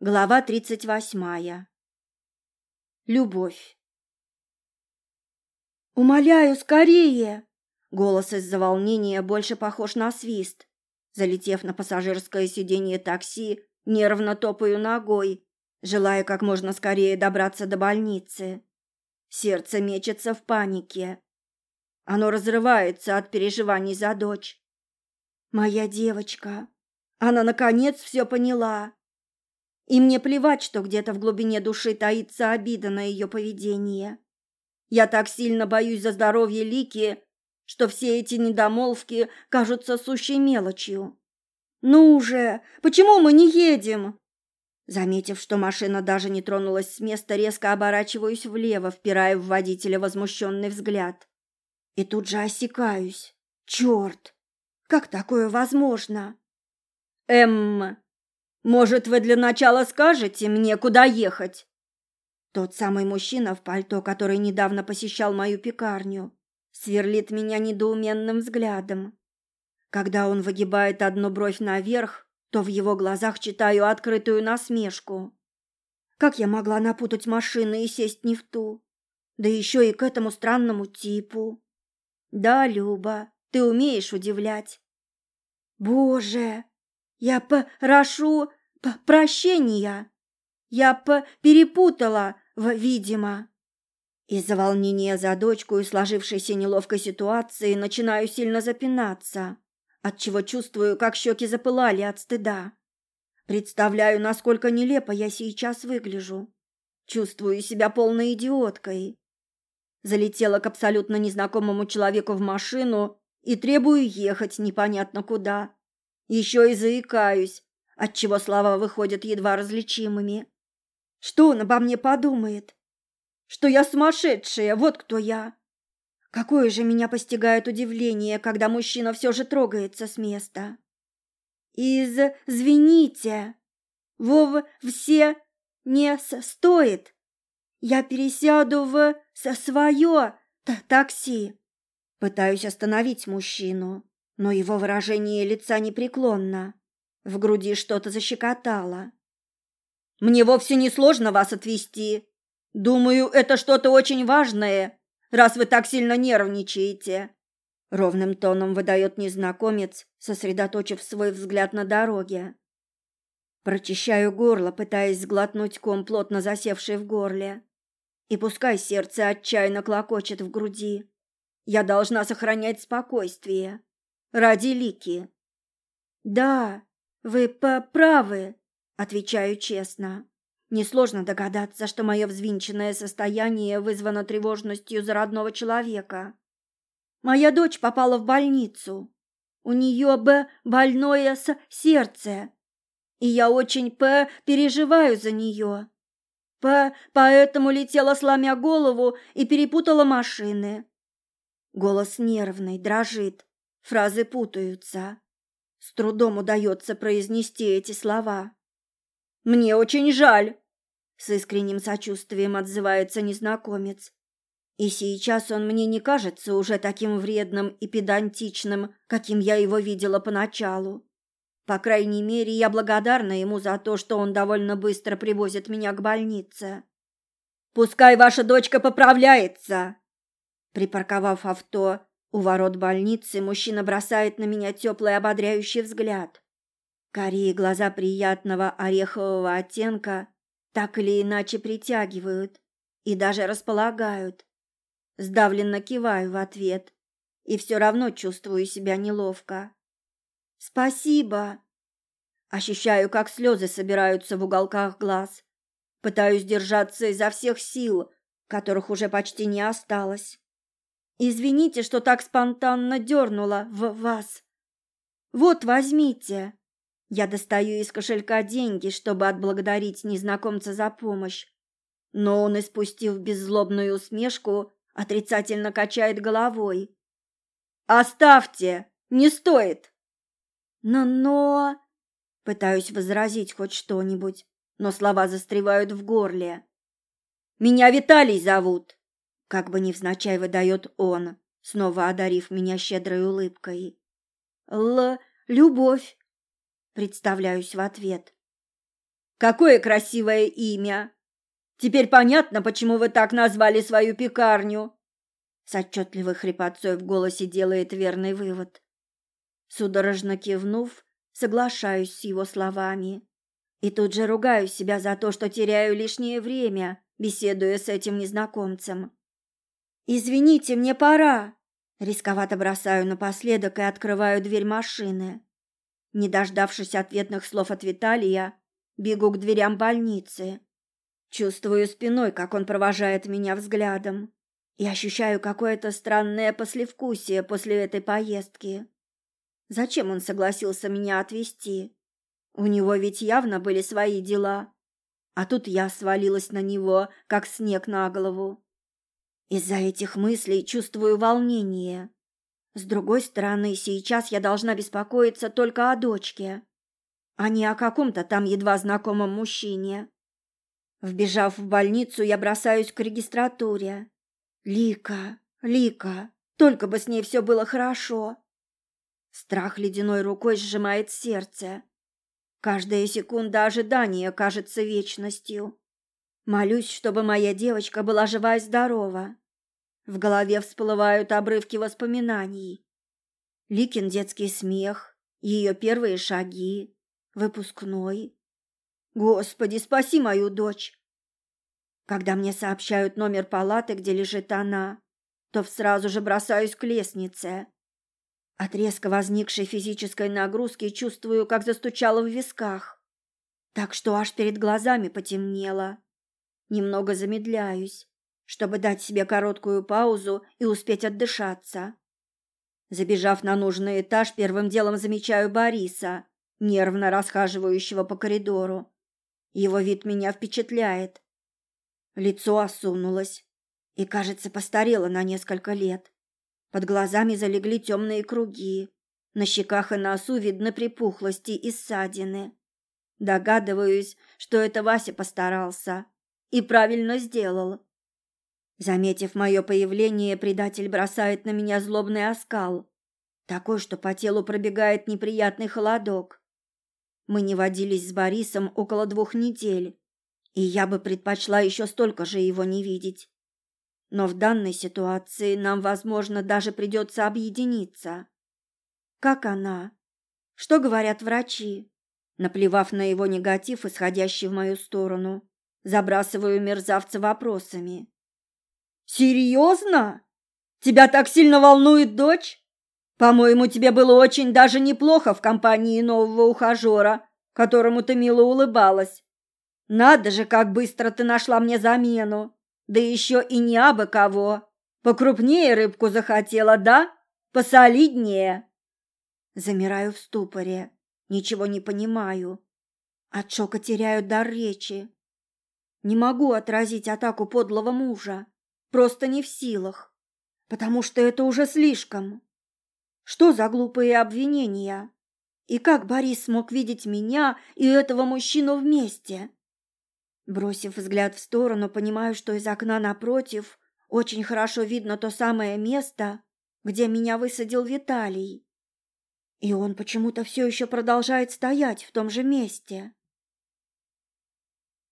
Глава тридцать восьмая. Любовь. «Умоляю, скорее!» Голос из-за волнения больше похож на свист. Залетев на пассажирское сиденье такси, нервно топаю ногой, желая как можно скорее добраться до больницы. Сердце мечется в панике. Оно разрывается от переживаний за дочь. Моя девочка. Она, наконец, все поняла и мне плевать, что где-то в глубине души таится обида на ее поведение. Я так сильно боюсь за здоровье Лики, что все эти недомолвки кажутся сущей мелочью. «Ну уже, почему мы не едем?» Заметив, что машина даже не тронулась с места, резко оборачиваюсь влево, впирая в водителя возмущенный взгляд. И тут же осекаюсь. Черт! Как такое возможно? «Эмма, может, вы для начала скажете мне, куда ехать?» Тот самый мужчина в пальто, который недавно посещал мою пекарню, сверлит меня недоуменным взглядом. Когда он выгибает одну бровь наверх, то в его глазах читаю открытую насмешку. Как я могла напутать машины и сесть не в ту? Да еще и к этому странному типу. Да, Люба, ты умеешь удивлять. Боже, я прошу прощения. Я перепутала, видимо. Из-за волнения за дочку и сложившейся неловкой ситуации начинаю сильно запинаться, отчего чувствую, как щеки запылали от стыда. Представляю, насколько нелепо я сейчас выгляжу. Чувствую себя полной идиоткой. Залетела к абсолютно незнакомому человеку в машину и требую ехать непонятно куда. Еще и заикаюсь, отчего слова выходят едва различимыми. Что он обо мне подумает? Что я сумасшедшая, вот кто я. Какое же меня постигает удивление, когда мужчина все же трогается с места. Извините, Вов все не стоит. Я пересяду в со свое такси. Пытаюсь остановить мужчину, но его выражение лица непреклонно. В груди что-то защекотало. «Мне вовсе не сложно вас отвезти. Думаю, это что-то очень важное, раз вы так сильно нервничаете», — ровным тоном выдает незнакомец, сосредоточив свой взгляд на дороге. Прочищаю горло, пытаясь сглотнуть ком, плотно засевший в горле. И пускай сердце отчаянно клокочет в груди, я должна сохранять спокойствие. Ради Лики. Да, вы правы, отвечаю честно. Несложно догадаться, что мое взвинченное состояние вызвано тревожностью за родного человека. Моя дочь попала в больницу. У нее б больное с сердце, и я очень п переживаю за нее. П поэтому летела сломя голову и перепутала машины. Голос нервный, дрожит. Фразы путаются. С трудом удается произнести эти слова. «Мне очень жаль!» С искренним сочувствием отзывается незнакомец. И сейчас он мне не кажется уже таким вредным и педантичным, каким я его видела поначалу. По крайней мере, я благодарна ему за то, что он довольно быстро привозит меня к больнице. «Пускай ваша дочка поправляется!» Припарковав авто, у ворот больницы мужчина бросает на меня теплый ободряющий взгляд. Карие глаза приятного орехового оттенка так или иначе притягивают и даже располагают. Сдавленно киваю в ответ и все равно чувствую себя неловко. «Спасибо!» Ощущаю, как слезы собираются в уголках глаз. Пытаюсь держаться изо всех сил, которых уже почти не осталось. Извините, что так спонтанно дернула в вас. Вот, возьмите. Я достаю из кошелька деньги, чтобы отблагодарить незнакомца за помощь. Но он, испустив беззлобную усмешку, отрицательно качает головой. «Оставьте! Не стоит!» «Но... но...» Пытаюсь возразить хоть что-нибудь, но слова застревают в горле. «Меня Виталий зовут!» Как бы невзначай выдает он, снова одарив меня щедрой улыбкой. «Л... любовь!» Представляюсь в ответ. Какое красивое имя! Теперь понятно, почему вы так назвали свою пекарню. С отчетливой хрипотцой в голосе делает верный вывод. Судорожно кивнув, соглашаюсь с его словами. И тут же ругаю себя за то, что теряю лишнее время, беседуя с этим незнакомцем. «Извините, мне пора!» Рисковато бросаю напоследок и открываю дверь машины. Не дождавшись ответных слов от Виталия, бегу к дверям больницы. Чувствую спиной, как он провожает меня взглядом, и ощущаю какое-то странное послевкусие после этой поездки. Зачем он согласился меня отвезти? У него ведь явно были свои дела. А тут я свалилась на него, как снег на голову. Из-за этих мыслей чувствую волнение. С другой стороны, сейчас я должна беспокоиться только о дочке, а не о каком-то там едва знакомом мужчине. Вбежав в больницу, я бросаюсь к регистратуре. Лика, Лика, только бы с ней все было хорошо. Страх ледяной рукой сжимает сердце. Каждая секунда ожидания кажется вечностью. Молюсь, чтобы моя девочка была жива и здорова. В голове всплывают обрывки воспоминаний. Ликин детский смех, ее первые шаги, выпускной. Господи, спаси мою дочь! Когда мне сообщают номер палаты, где лежит она, то сразу же бросаюсь к лестнице. От резко возникшей физической нагрузки чувствую, как застучало в висках, так что аж перед глазами потемнело. Немного замедляюсь, чтобы дать себе короткую паузу и успеть отдышаться. Забежав на нужный этаж, первым делом замечаю Бориса, нервно расхаживающего по коридору. Его вид меня впечатляет. Лицо осунулось и, кажется, постарело на несколько лет. Под глазами залегли темные круги. На щеках и носу видны припухлости и ссадины. Догадываюсь, что это Вася постарался и правильно сделал. Заметив мое появление, предатель бросает на меня злобный оскал, такой, что по телу пробегает неприятный холодок. Мы не водились с Борисом около двух недель, и я бы предпочла еще столько же его не видеть. Но в данной ситуации нам, возможно, даже придется объединиться. Как она? Что говорят врачи? Наплевав на его негатив, исходящий в мою сторону, забрасываю мерзавца вопросами. «Серьезно? Тебя так сильно волнует дочь? По-моему, тебе было очень даже неплохо в компании нового ухажера, которому ты мило улыбалась. Надо же, как быстро ты нашла мне замену!» Да еще и не абы кого. Покрупнее рыбку захотела, да? Посолиднее. Замираю в ступоре, ничего не понимаю. От шока теряю дар речи. Не могу отразить атаку подлого мужа, просто не в силах, потому что это уже слишком. Что за глупые обвинения? И как Борис смог видеть меня и этого мужчину вместе? Бросив взгляд в сторону, понимаю, что из окна напротив очень хорошо видно то самое место, где меня высадил Виталий. И он почему-то все еще продолжает стоять в том же месте.